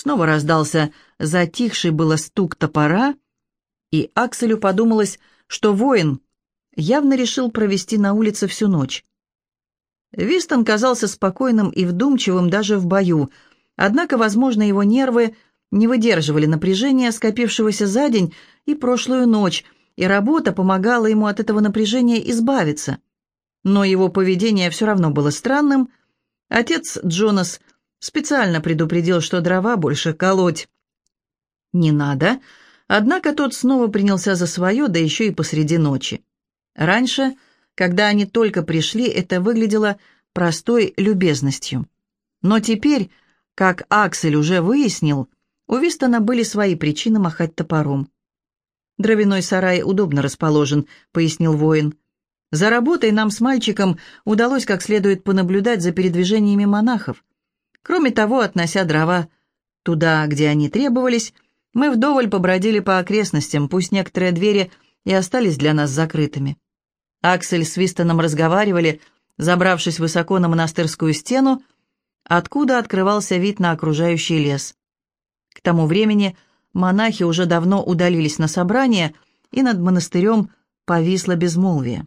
Снова раздался затихший было стук топора, и Акселю подумалось, что воин явно решил провести на улице всю ночь. Вистон казался спокойным и вдумчивым даже в бою, однако, возможно, его нервы не выдерживали напряжения, скопившегося за день и прошлую ночь, и работа помогала ему от этого напряжения избавиться. Но его поведение все равно было странным. Отец Джонас специально предупредил, что дрова больше колоть не надо, однако тот снова принялся за свое, да еще и посреди ночи. Раньше, когда они только пришли, это выглядело простой любезностью. Но теперь, как Аксель уже выяснил, у Вистона были свои причины махать топором. «Дровяной сарай удобно расположен», — пояснил воин. «За работой нам с мальчиком удалось как следует понаблюдать за передвижениями монахов. Кроме того, относя дрова туда, где они требовались, мы вдоволь побродили по окрестностям, пусть некоторые двери и остались для нас закрытыми. Аксель с Вистоном разговаривали, забравшись высоко на монастырскую стену, откуда открывался вид на окружающий лес. К тому времени монахи уже давно удалились на собрание, и над монастырем повисло безмолвие.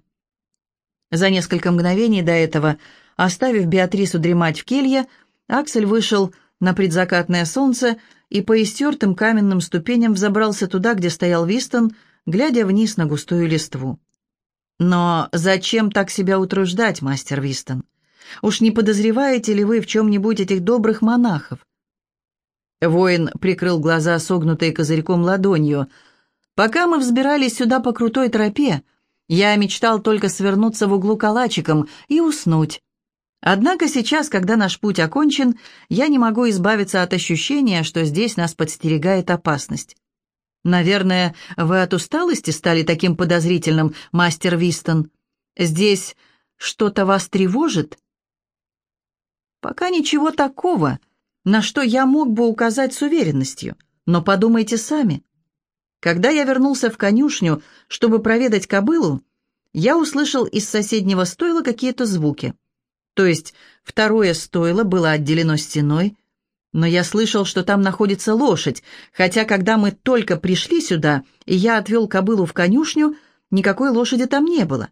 За несколько мгновений до этого, оставив Беатрису дремать в келье, Аксель вышел на предзакатное солнце и по истертым каменным ступеням взобрался туда, где стоял Вистон, глядя вниз на густую листву. «Но зачем так себя утруждать, мастер Вистон? Уж не подозреваете ли вы в чем-нибудь этих добрых монахов? Воин прикрыл глаза, согнутой козырьком ладонью. «Пока мы взбирались сюда по крутой тропе, я мечтал только свернуться в углу калачиком и уснуть. Однако сейчас, когда наш путь окончен, я не могу избавиться от ощущения, что здесь нас подстерегает опасность. Наверное, вы от усталости стали таким подозрительным, мастер Вистон. Здесь что-то вас тревожит?» «Пока ничего такого», на что я мог бы указать с уверенностью, но подумайте сами. Когда я вернулся в конюшню, чтобы проведать кобылу, я услышал из соседнего стойла какие-то звуки. То есть второе стойло было отделено стеной, но я слышал, что там находится лошадь, хотя когда мы только пришли сюда, и я отвел кобылу в конюшню, никакой лошади там не было.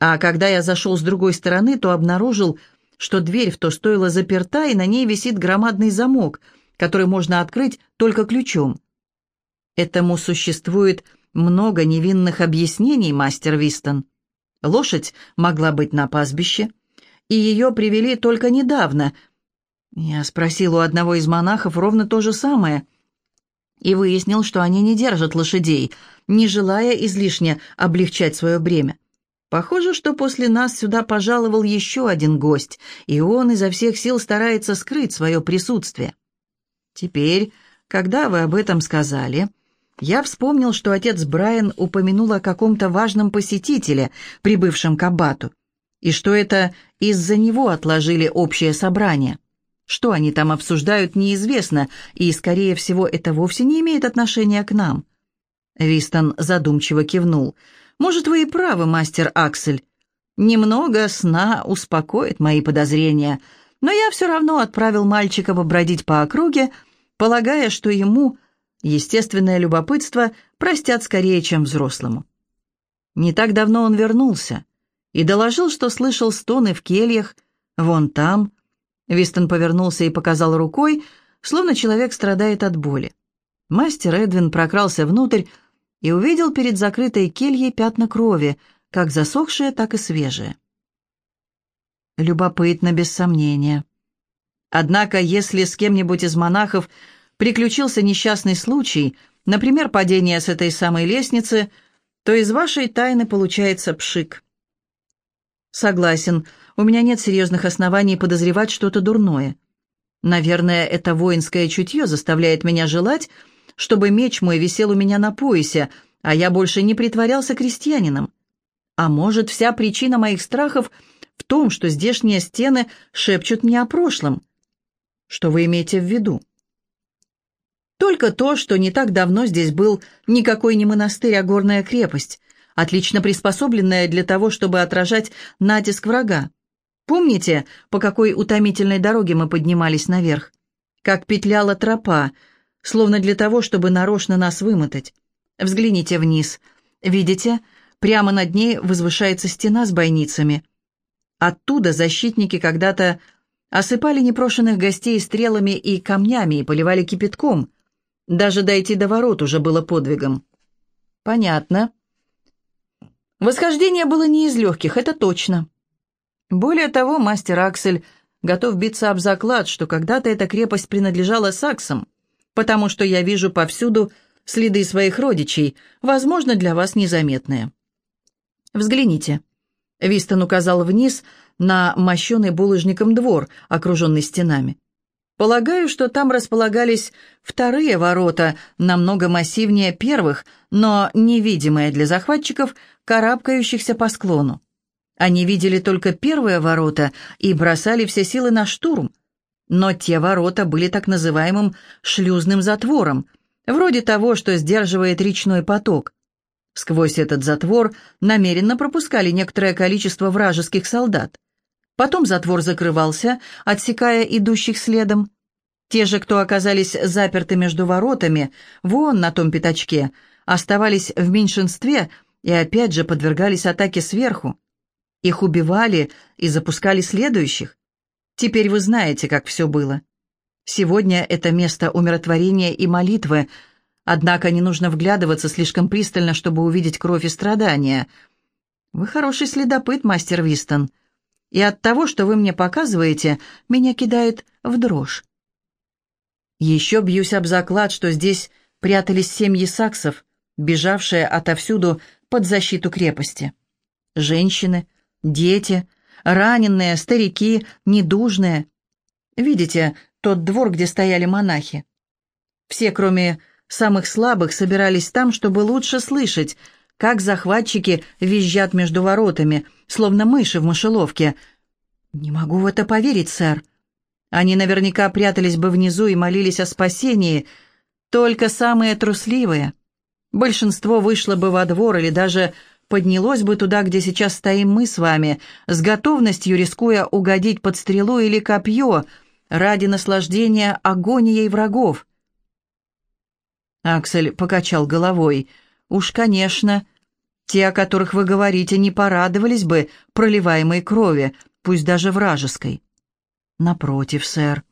А когда я зашел с другой стороны, то обнаружил, что дверь в то стойло заперта, и на ней висит громадный замок, который можно открыть только ключом. Этому существует много невинных объяснений, мастер Вистон. Лошадь могла быть на пастбище, и ее привели только недавно. Я спросил у одного из монахов ровно то же самое и выяснил, что они не держат лошадей, не желая излишне облегчать свое бремя. Похоже, что после нас сюда пожаловал еще один гость, и он изо всех сил старается скрыть свое присутствие. Теперь, когда вы об этом сказали, я вспомнил, что отец Брайан упомянул о каком-то важном посетителе, прибывшем к аббату, и что это из-за него отложили общее собрание. Что они там обсуждают, неизвестно, и, скорее всего, это вовсе не имеет отношения к нам. Вистон задумчиво кивнул – может, вы и правы, мастер Аксель. Немного сна успокоит мои подозрения, но я все равно отправил мальчика побродить по округе, полагая, что ему естественное любопытство простят скорее, чем взрослому. Не так давно он вернулся и доложил, что слышал стоны в кельях, вон там. Вистон повернулся и показал рукой, словно человек страдает от боли. Мастер Эдвин прокрался внутрь, и увидел перед закрытой кельей пятна крови, как засохшие, так и свежие. Любопытно, без сомнения. Однако, если с кем-нибудь из монахов приключился несчастный случай, например, падение с этой самой лестницы, то из вашей тайны получается пшик. Согласен, у меня нет серьезных оснований подозревать что-то дурное. Наверное, это воинское чутье заставляет меня желать, чтобы меч мой висел у меня на поясе, а я больше не притворялся крестьянином. А может, вся причина моих страхов в том, что здешние стены шепчут мне о прошлом? Что вы имеете в виду? Только то, что не так давно здесь был никакой не монастырь, а горная крепость, отлично приспособленная для того, чтобы отражать натиск врага. Помните, по какой утомительной дороге мы поднимались наверх? как петляла тропа, словно для того, чтобы нарочно нас вымотать. Взгляните вниз. Видите, прямо над ней возвышается стена с бойницами. Оттуда защитники когда-то осыпали непрошенных гостей стрелами и камнями и поливали кипятком. Даже дойти до ворот уже было подвигом. Понятно. Восхождение было не из легких, это точно. Более того, мастер Аксель готов биться об заклад, что когда-то эта крепость принадлежала саксам, потому что я вижу повсюду следы своих родичей, возможно, для вас незаметные. Взгляните. Вистон указал вниз на мощенный булыжником двор, окруженный стенами. Полагаю, что там располагались вторые ворота, намного массивнее первых, но невидимые для захватчиков, карабкающихся по склону. Они видели только первые ворота и бросали все силы на штурм. Но те ворота были так называемым шлюзным затвором, вроде того, что сдерживает речной поток. Сквозь этот затвор намеренно пропускали некоторое количество вражеских солдат. Потом затвор закрывался, отсекая идущих следом. Те же, кто оказались заперты между воротами, вон на том пятачке, оставались в меньшинстве и опять же подвергались атаке сверху. Их убивали и запускали следующих. Теперь вы знаете, как все было. Сегодня это место умиротворения и молитвы, однако не нужно вглядываться слишком пристально, чтобы увидеть кровь и страдания. Вы хороший следопыт, мастер Вистон и от того, что вы мне показываете, меня кидает в дрожь. Еще бьюсь об заклад, что здесь прятались семьи саксов, бежавшие отовсюду под защиту крепости. Женщины, дети, раненые, старики, недужные. Видите тот двор, где стояли монахи? Все, кроме самых слабых, собирались там, чтобы лучше слышать — как захватчики визжат между воротами, словно мыши в мышеловке. «Не могу в это поверить, сэр. Они наверняка прятались бы внизу и молились о спасении, только самые трусливые. Большинство вышло бы во двор или даже поднялось бы туда, где сейчас стоим мы с вами, с готовностью рискуя угодить под стрелу или копье ради наслаждения агонией врагов». Аксель покачал головой. «Уж, конечно, те, о которых вы говорите, не порадовались бы проливаемой крови, пусть даже вражеской. Напротив, сэр.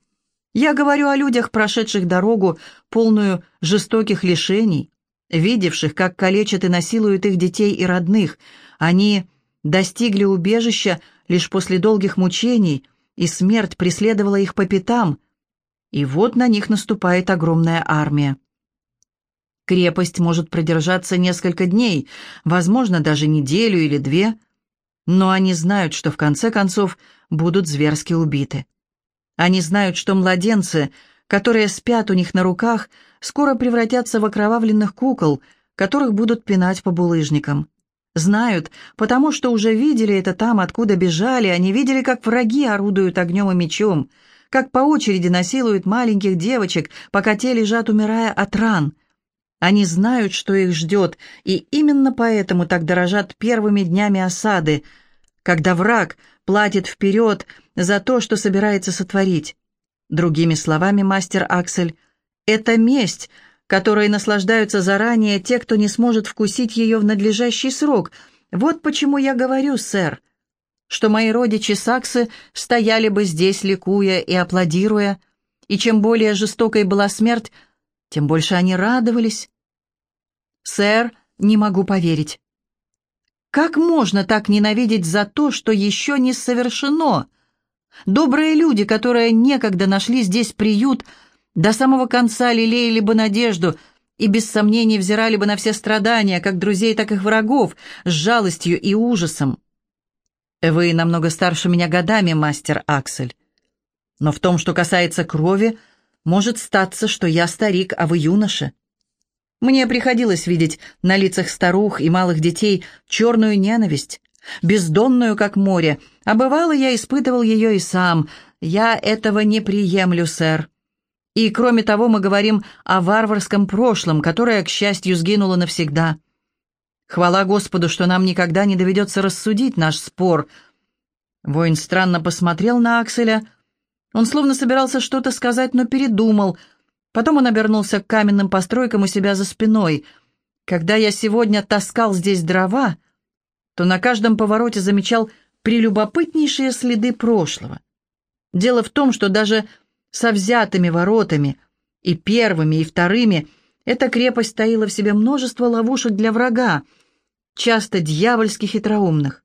Я говорю о людях, прошедших дорогу, полную жестоких лишений, видевших, как калечат и насилуют их детей и родных. Они достигли убежища лишь после долгих мучений, и смерть преследовала их по пятам. И вот на них наступает огромная армия. Крепость может продержаться несколько дней, возможно, даже неделю или две, но они знают, что в конце концов будут зверски убиты. Они знают, что младенцы, которые спят у них на руках, скоро превратятся в окровавленных кукол, которых будут пинать по булыжникам. Знают, потому что уже видели это там, откуда бежали, они видели, как враги орудуют огнем и мечом, как по очереди насилуют маленьких девочек, пока те лежат, умирая от ран – они знают, что их ждет, и именно поэтому так дорожат первыми днями осады, когда враг платит вперед за то, что собирается сотворить. Другими словами, мастер Аксель, это месть, которой наслаждаются заранее те, кто не сможет вкусить ее в надлежащий срок. Вот почему я говорю, сэр, что мои родичи саксы стояли бы здесь, ликуя и аплодируя, и чем более жестокой была смерть, тем больше они радовались. «Сэр, не могу поверить». «Как можно так ненавидеть за то, что еще не совершено?» Добрые люди, которые некогда нашли здесь приют, до самого конца лелеяли бы надежду и без сомнений взирали бы на все страдания, как друзей, так и врагов, с жалостью и ужасом. Вы намного старше меня годами, мастер Аксель. Но в том, что касается крови, может статься, что я старик, а вы юноша. Мне приходилось видеть на лицах старух и малых детей черную ненависть, бездонную, как море, а бывало, я испытывал ее и сам. Я этого не приемлю, сэр. И, кроме того, мы говорим о варварском прошлом, которое, к счастью, сгинуло навсегда. Хвала Господу, что нам никогда не доведется рассудить наш спор. Воин странно посмотрел на Акселя, Он словно собирался что-то сказать, но передумал. Потом он обернулся к каменным постройкам у себя за спиной. Когда я сегодня таскал здесь дрова, то на каждом повороте замечал прелюбопытнейшие следы прошлого. Дело в том, что даже со взятыми воротами и первыми, и вторыми эта крепость таила в себе множество ловушек для врага, часто дьявольски хитроумных.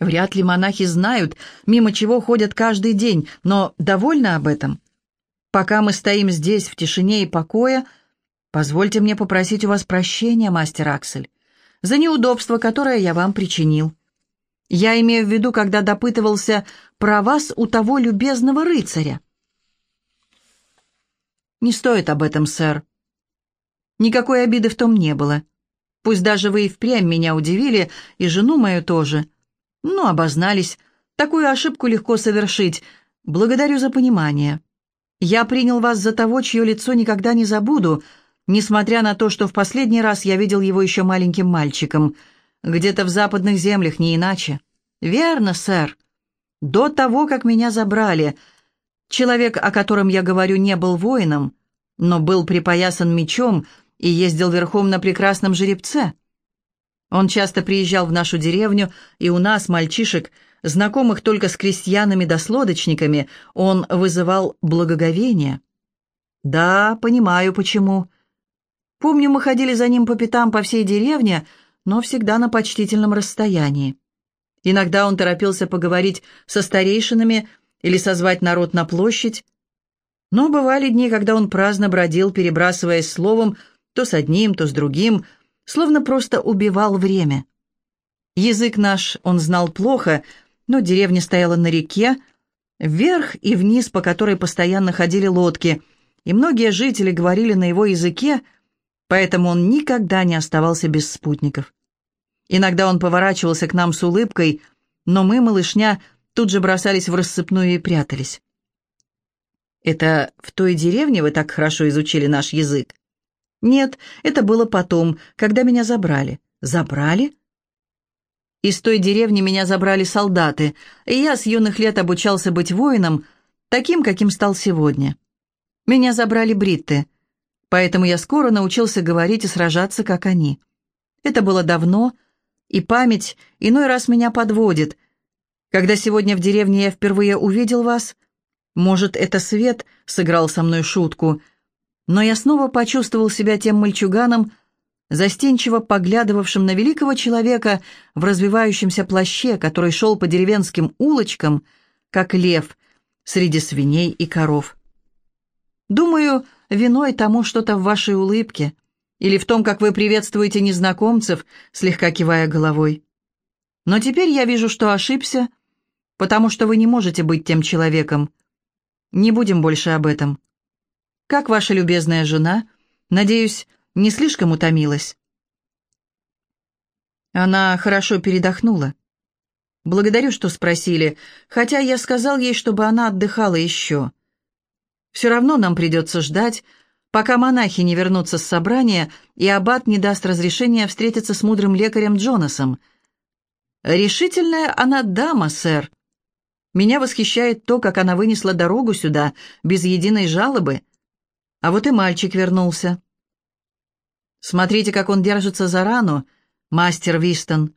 Вряд ли монахи знают, мимо чего ходят каждый день, но довольны об этом. Пока мы стоим здесь в тишине и покое, позвольте мне попросить у вас прощения, мастер Аксель, за неудобство, которое я вам причинил. Я имею в виду, когда допытывался про вас у того любезного рыцаря. Не стоит об этом, сэр. Никакой обиды в том не было. Пусть даже вы и впрямь меня удивили, и жену мою тоже. Ну, обознались. Такую ошибку легко совершить. Благодарю за понимание. Я принял вас за того, чье лицо никогда не забуду, несмотря на то, что в последний раз я видел его еще маленьким мальчиком. Где-то в западных землях, не иначе. Верно, сэр. До того, как меня забрали. Человек, о котором я говорю, не был воином, но был припоясан мечом и ездил верхом на прекрасном жеребце. Он часто приезжал в нашу деревню, и у нас, мальчишек, знакомых только с крестьянами да с лодочниками, он вызывал благоговение. Да, понимаю, почему. Помню, мы ходили за ним по пятам по всей деревне, но всегда на почтительном расстоянии. Иногда он торопился поговорить со старейшинами или созвать народ на площадь, но бывали дни, когда он праздно бродил, перебрасываясь словом то с одним, то с другим, словно просто убивал время. Язык наш он знал плохо, но деревня стояла на реке, вверх и вниз, по которой постоянно ходили лодки, и многие жители говорили на его языке, поэтому он никогда не оставался без спутников. Иногда он поворачивался к нам с улыбкой, но мы, малышня, тут же бросались в рассыпную и прятались. «Это в той деревне вы так хорошо изучили наш язык?» «Нет, это было потом, когда меня забрали». «Забрали?» Из той деревни меня забрали солдаты, и я с юных лет обучался быть воином, таким, каким стал сегодня. Меня забрали бритты, поэтому я скоро научился говорить и сражаться, как они. Это было давно, и память иной раз меня подводит. Когда сегодня в деревне я впервые увидел вас, может, это свет сыграл со мной шутку, но я снова почувствовал себя тем мальчуганом, застенчиво поглядывавшим на великого человека в развивающемся плаще, который шел по деревенским улочкам, как лев, среди свиней и коров. Думаю, виной тому что-то в вашей улыбке или в том, как вы приветствуете незнакомцев, слегка кивая головой. Но теперь я вижу, что ошибся, потому что вы не можете быть тем человеком. Не будем больше об этом. Как ваша любезная жена? Надеюсь, не слишком утомилась?» Она хорошо передохнула. «Благодарю, что спросили, хотя я сказал ей, чтобы она отдыхала еще. Все равно нам придется ждать, пока монахи не вернутся с собрания, и аббат не даст разрешения встретиться с мудрым лекарем Джонасом. Решительная она дама, сэр. Меня восхищает то, как она вынесла дорогу сюда, без единой жалобы. А вот и мальчик вернулся. Смотрите, как он держится за рану, мастер Вистон.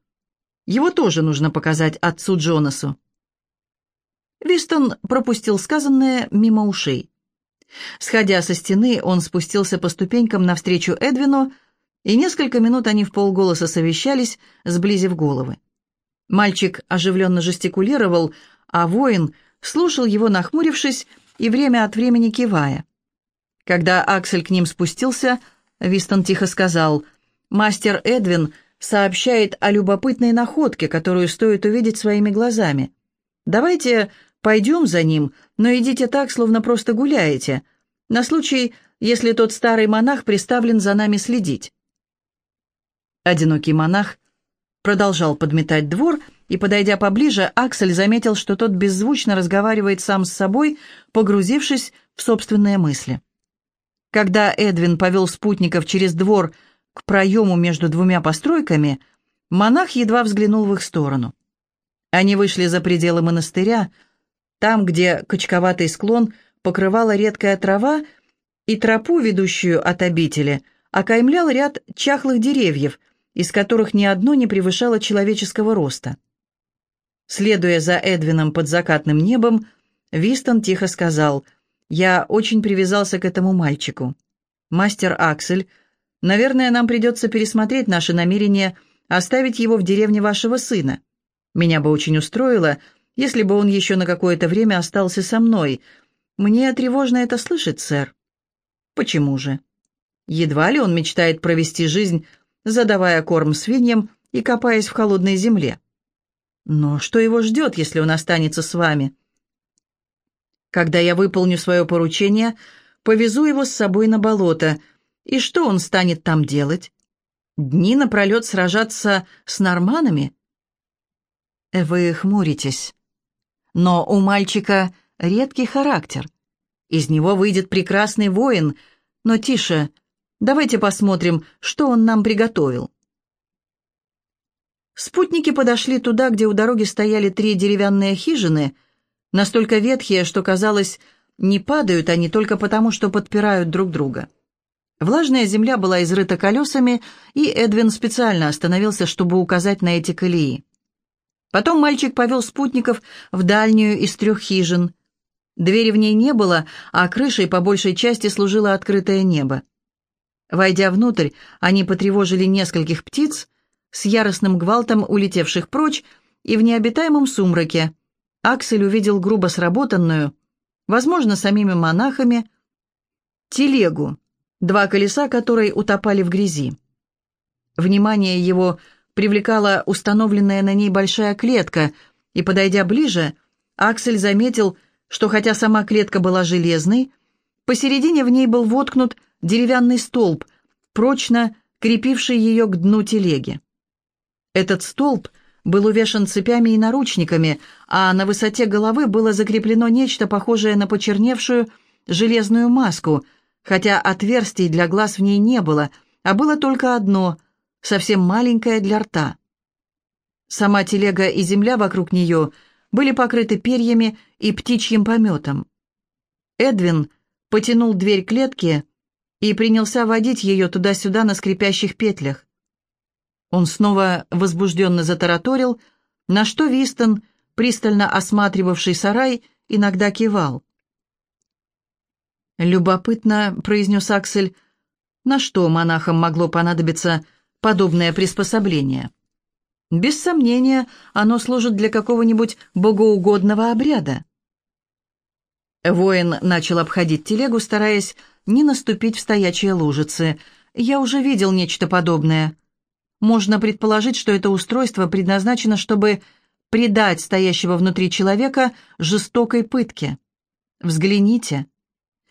Его тоже нужно показать отцу Джонасу. Вистон пропустил сказанное мимо ушей. Сходя со стены, он спустился по ступенькам навстречу Эдвину, и несколько минут они в полголоса совещались, сблизив головы. Мальчик оживленно жестикулировал, а воин слушал его, нахмурившись и время от времени кивая. Когда Аксель к ним спустился, Вистон тихо сказал, «Мастер Эдвин сообщает о любопытной находке, которую стоит увидеть своими глазами. Давайте пойдем за ним, но идите так, словно просто гуляете, на случай, если тот старый монах приставлен за нами следить». Одинокий монах продолжал подметать двор, и, подойдя поближе, Аксель заметил, что тот беззвучно разговаривает сам с собой, погрузившись в собственные мысли. Когда Эдвин повел спутников через двор к проему между двумя постройками, монах едва взглянул в их сторону. Они вышли за пределы монастыря, Там, где качковатый склон покрывала редкая трава, и тропу, ведущую от обители, окаймлял ряд чахлых деревьев, из которых ни одно не превышало человеческого роста. Следуя за Эдвином под закатным небом, Вистон тихо сказал, «Я очень привязался к этому мальчику. Мастер Аксель, наверное, нам придется пересмотреть наше намерение оставить его в деревне вашего сына. Меня бы очень устроило, если бы он еще на какое-то время остался со мной. Мне тревожно это слышать, сэр». «Почему же?» Едва ли он мечтает провести жизнь, задавая корм свиньям и копаясь в холодной земле. Но что его ждет, если он останется с вами? Когда я выполню свое поручение, повезу его с собой на болото. И что он станет там делать? Дни напролет сражаться с норманами? Вы хмуритесь. Но у мальчика редкий характер. Из него выйдет прекрасный воин. Но тише, давайте посмотрим, что он нам приготовил. Спутники подошли туда, где у дороги стояли три деревянные хижины, настолько ветхие, что, казалось, не падают они только потому, что подпирают друг друга. Влажная земля была изрыта колесами, и Эдвин специально остановился, чтобы указать на эти колеи. Потом мальчик повел спутников в дальнюю из трех хижин. Двери в ней не было, а крышей по большей части служило открытое небо. Войдя внутрь, они потревожили нескольких птиц, с яростным гвалтом улетевших прочь, и в необитаемом сумраке Аксель увидел грубо сработанную, возможно, самими монахами, телегу, два колеса которой утопали в грязи. Внимание его привлекала установленная на ней большая клетка, и, подойдя ближе, Аксель заметил, что хотя сама клетка была железной, посередине в ней был воткнут деревянный столб, прочно крепивший ее к дну телеги. Этот столб был увешан цепями и наручниками, а на высоте головы было закреплено нечто похожее на почерневшую железную маску, хотя отверстий для глаз в ней не было, а было только одно, совсем маленькое для рта. Сама телега и земля вокруг нее были покрыты перьями и птичьим пометом. Эдвин потянул дверь клетки и принялся водить ее туда-сюда на скрипящих петлях. Он снова возбужденно затараторил, на что Вистон, пристально осматривавший сарай, иногда кивал. «Любопытно», — произнес Аксель, — «на что монахам могло понадобиться подобное приспособление?» «Без сомнения, оно служит для какого-нибудь богоугодного обряда». Воин начал обходить телегу, стараясь не наступить в стоячие лужицы. «Я уже видел нечто подобное». Можно предположить, что это устройство предназначено, чтобы предать стоящего внутри человека жестокой пытке. Взгляните.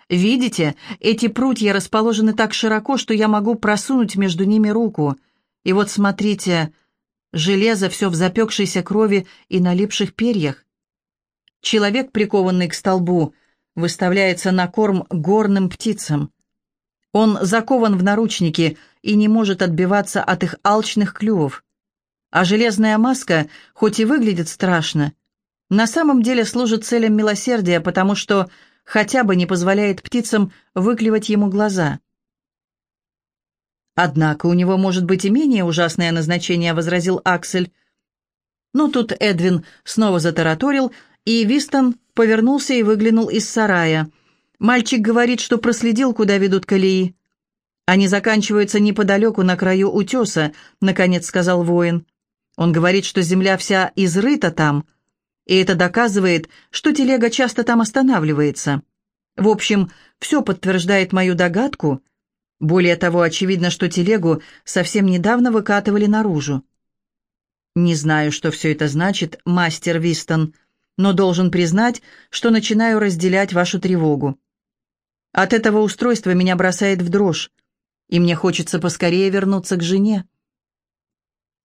Видите, эти прутья расположены так широко, что я могу просунуть между ними руку. И вот смотрите, железо все в запекшейся крови и налипших перьях. Человек, прикованный к столбу, выставляется на корм горным птицам. Он закован в наручники и не может отбиваться от их алчных клювов. А железная маска, хоть и выглядит страшно, на самом деле служит целям милосердия, потому что хотя бы не позволяет птицам выклевать ему глаза. «Однако у него может быть и менее ужасное назначение», — возразил Аксель. Но тут Эдвин снова затараторил, и Вистон повернулся и выглянул из сарая — Мальчик говорит, что проследил, куда ведут колеи. Они заканчиваются неподалеку, на краю утеса, наконец сказал воин. Он говорит, что земля вся изрыта там, и это доказывает, что телега часто там останавливается. В общем, все подтверждает мою догадку. Более того, очевидно, что телегу совсем недавно выкатывали наружу. Не знаю, что все это значит, мастер Вистон, но должен признать, что начинаю разделять вашу тревогу. От этого устройства меня бросает в дрожь, и мне хочется поскорее вернуться к жене.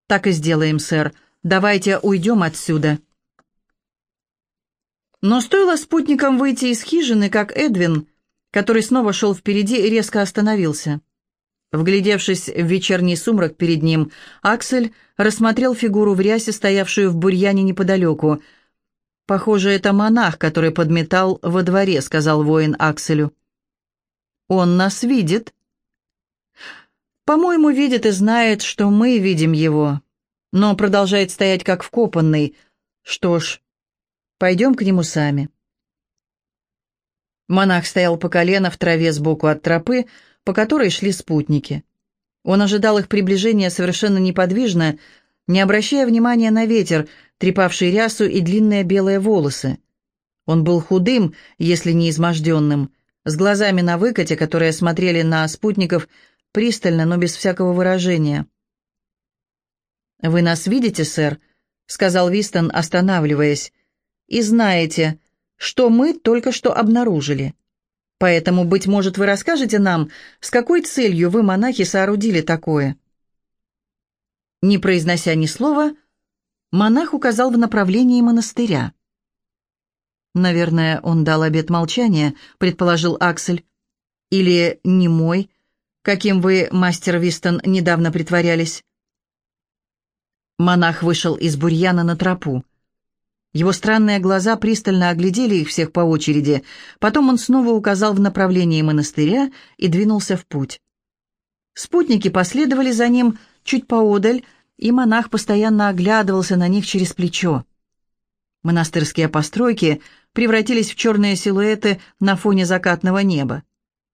Так и сделаем, сэр. Давайте уйдем отсюда. Но стоило спутникам выйти из хижины, как Эдвин, который снова шел впереди, резко остановился. Вглядевшись в вечерний сумрак перед ним, Аксель рассмотрел фигуру в рясе, стоявшую в бурьяне неподалеку. «Похоже, это монах, который подметал во дворе», — сказал воин Акселю. «Он нас видит». «По-моему, видит и знает, что мы видим его, но продолжает стоять как вкопанный. Что ж, пойдем к нему сами». Монах стоял по колено в траве сбоку от тропы, по которой шли спутники. Он ожидал их приближения совершенно неподвижно, не обращая внимания на ветер, трепавший рясу и длинные белые волосы. Он был худым, если не изможденным, с глазами на выкате, которые смотрели на спутников пристально, но без всякого выражения. «Вы нас видите, сэр?» — сказал Вистон, останавливаясь. «И знаете, что мы только что обнаружили. Поэтому, быть может, вы расскажете нам, с какой целью вы, монахи, соорудили такое?» Не произнося ни слова, монах указал в направлении монастыря. «Наверное, он дал обет молчания», — предположил Аксель. «Или не мой, каким вы, мастер Вистон, недавно притворялись». Монах вышел из бурьяна на тропу. Его странные глаза пристально оглядели их всех по очереди, потом он снова указал в направлении монастыря и двинулся в путь. Спутники последовали за ним чуть поодаль, и монах постоянно оглядывался на них через плечо. Монастырские постройки превратились в черные силуэты на фоне закатного неба.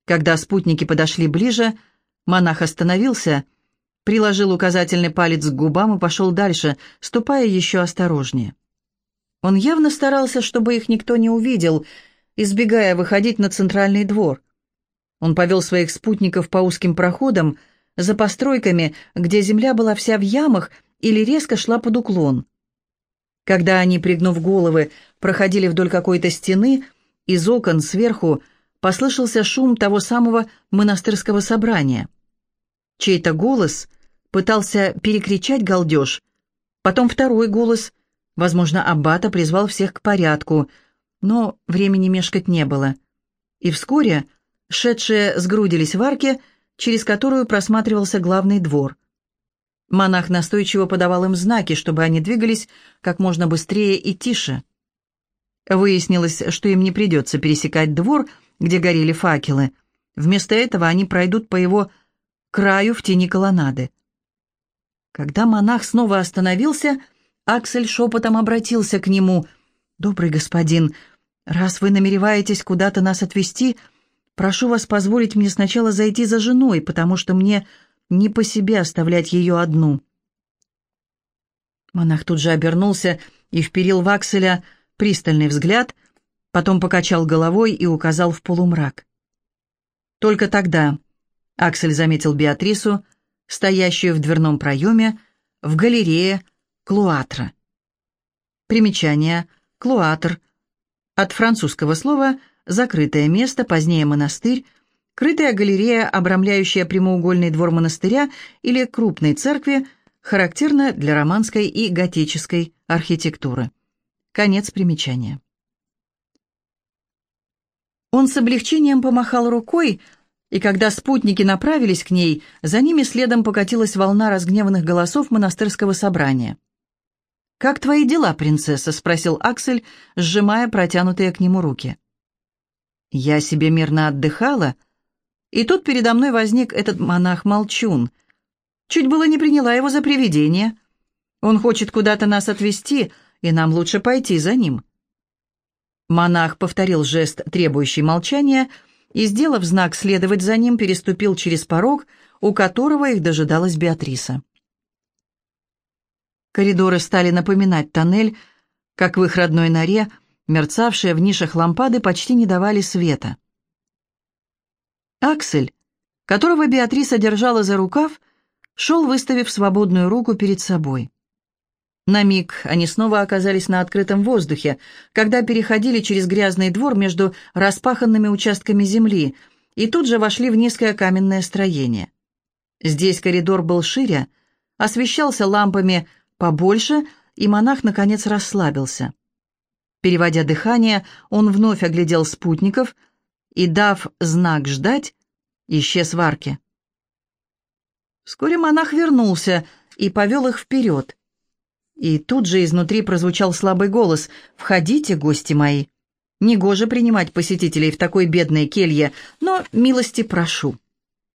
Когда спутники подошли ближе, монах остановился, приложил указательный палец к губам и пошел дальше, ступая еще осторожнее. Он явно старался, чтобы их никто не увидел, избегая выходить на центральный двор. Он повел своих спутников по узким проходам, за постройками, где земля была вся в ямах или резко шла под уклон. Когда они, пригнув головы, проходили вдоль какой-то стены, из окон сверху послышался шум того самого монастырского собрания. Чей-то голос пытался перекричать галдеж, потом второй голос, возможно, Аббата призвал всех к порядку, но времени мешкать не было. И вскоре шедшие сгрудились в арке, через которую просматривался главный двор. Монах настойчиво подавал им знаки, чтобы они двигались как можно быстрее и тише. Выяснилось, что им не придется пересекать двор, где горели факелы. Вместо этого они пройдут по его краю в тени колоннады. Когда монах снова остановился, Аксель шепотом обратился к нему. «Добрый господин, раз вы намереваетесь куда-то нас отвезти, — Прошу вас позволить мне сначала зайти за женой, потому что мне не по себе оставлять ее одну». Монах тут же обернулся и вперил в Акселя пристальный взгляд, потом покачал головой и указал в полумрак. Только тогда Аксель заметил Беатрису, стоящую в дверном проеме, в галерее Клуатра. Примечание. Клуатр. От французского слова закрытое место, позднее монастырь, крытая галерея, обрамляющая прямоугольный двор монастыря или крупной церкви, характерна для романской и готической архитектуры. Конец примечания. Он с облегчением помахал рукой, и когда спутники направились к ней, за ними следом покатилась волна разгневанных голосов монастырского собрания. «Как твои дела, принцесса?» — спросил Аксель, сжимая протянутые к нему руки. Я себе мирно отдыхала, и тут передо мной возник этот монах-молчун. Чуть было не приняла его за привидение. Он хочет куда-то нас отвезти, и нам лучше пойти за ним. Монах повторил жест, требующий молчания, и, сделав знак следовать за ним, переступил через порог, у которого их дожидалась Беатриса. Коридоры стали напоминать тоннель, как в их родной норе — Мерцавшие в нишах лампады почти не давали света. Аксель, которого Беатриса держала за рукав, шел, выставив свободную руку перед собой. На миг они снова оказались на открытом воздухе, когда переходили через грязный двор между распаханными участками земли, и тут же вошли в низкое каменное строение. Здесь коридор был шире, освещался лампами побольше, и монах, наконец, расслабился. Переводя дыхание, он вновь оглядел спутников и, дав знак «ждать», исчез в арке. Вскоре монах вернулся и повел их вперед. И тут же изнутри прозвучал слабый голос «Входите, гости мои». Негоже принимать посетителей в такой бедной келье, но милости прошу.